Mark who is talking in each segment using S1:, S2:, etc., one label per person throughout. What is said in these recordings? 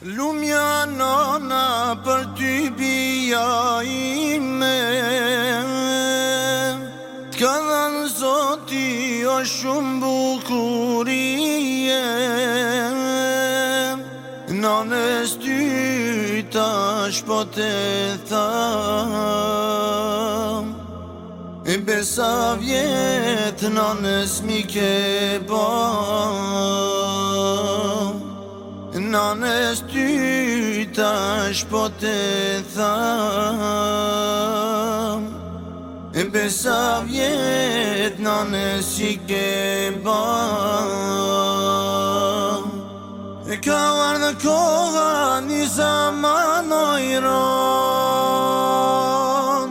S1: Lumja nana për ty bia ime me Tka dhanë zoti o shumë bukurie Në nës ty po shpo të tha E besa vjetë në mi ke bërë nënës ty tash po të tham E besa vjet nënës i ke E ka varë në koha një zaman ojron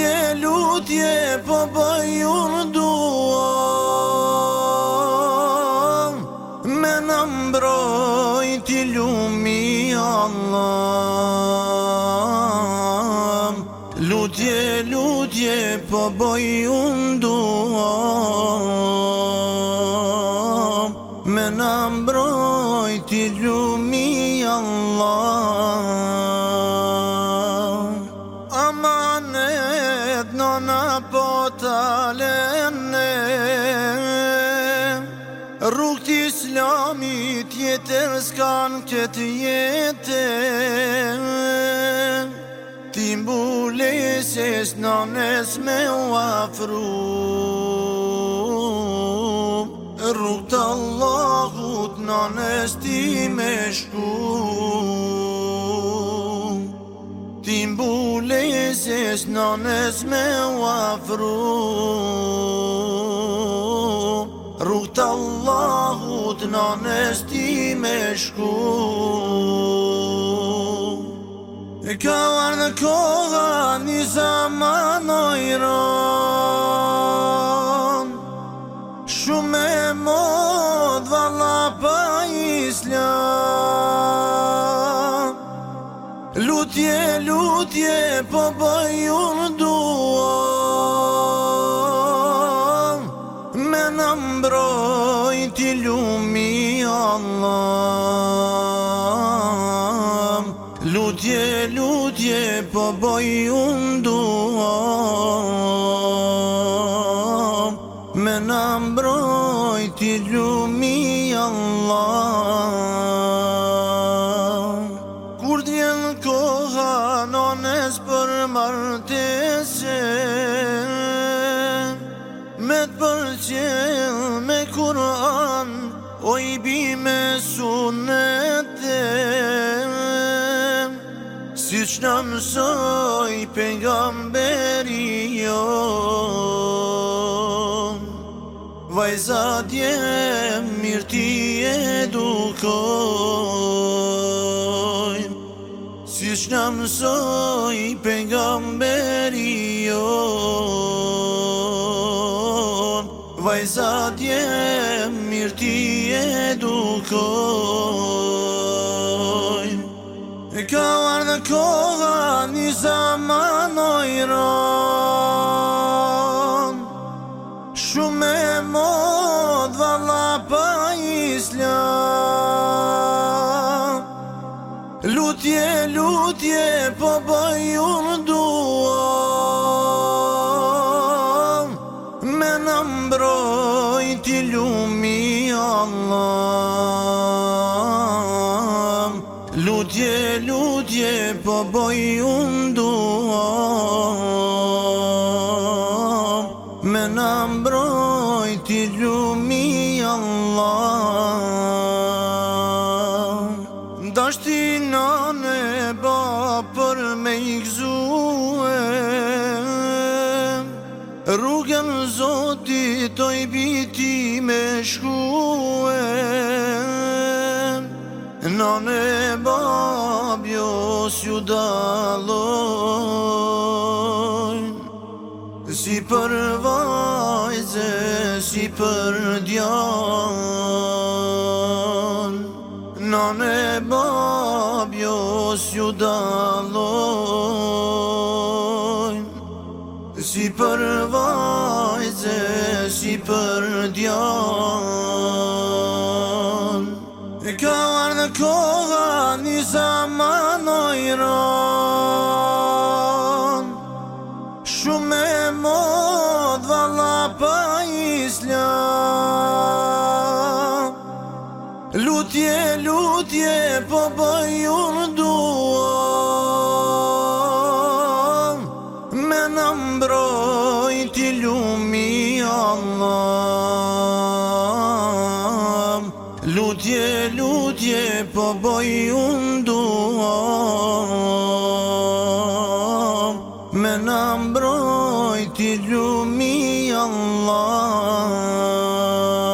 S1: lutje, lutje, po bëj urdua Me në mbroj ti lumi Allah Lutje, lutje, po bëj urdua Me në mbroj ti lumi shokët islamit jetër s'kan këtë jetër Ti mbulesis në nes me u afru Rukët Allahut në nes ti me shku Ti mbulesis në nes me u afru me rrugë të Allahut në nështi me shku E ka në koha një zaman o i Shume e mod vala pa islam Lutje, lutje, po bëjur du mbroj ti lumi Allah Lutje, lutje, po boj unë dua Me në mbroj ti lumi Allah Kur t'jen koha, nones për martin Oj bime sunë dhe Si që në mësoj për nga mberi jo mirë ti edukoj Si që në mësoj për nga mberi jo E ka varë dhe koha një zaman o i ron Shume e mod vala pa isla Lutje, lutje, po bëj në duon Me në mbroj ti lumi Allah lutje, lutje, po boj unë duho Me në mbroj ti lumi Allah Dashti në në ba për me i gzue Rrugën zoti të i biti me shkue Në në mos ju Si për vajze, si për djan Nane babi os ju dalojn Si për vajze, si për djan E ka marrë në koha një zaman o i ron Shume e mod vala pa isla Lutje, lutje, po bëjur du tje po boj unë duam Me në mbroj ti lumi Allah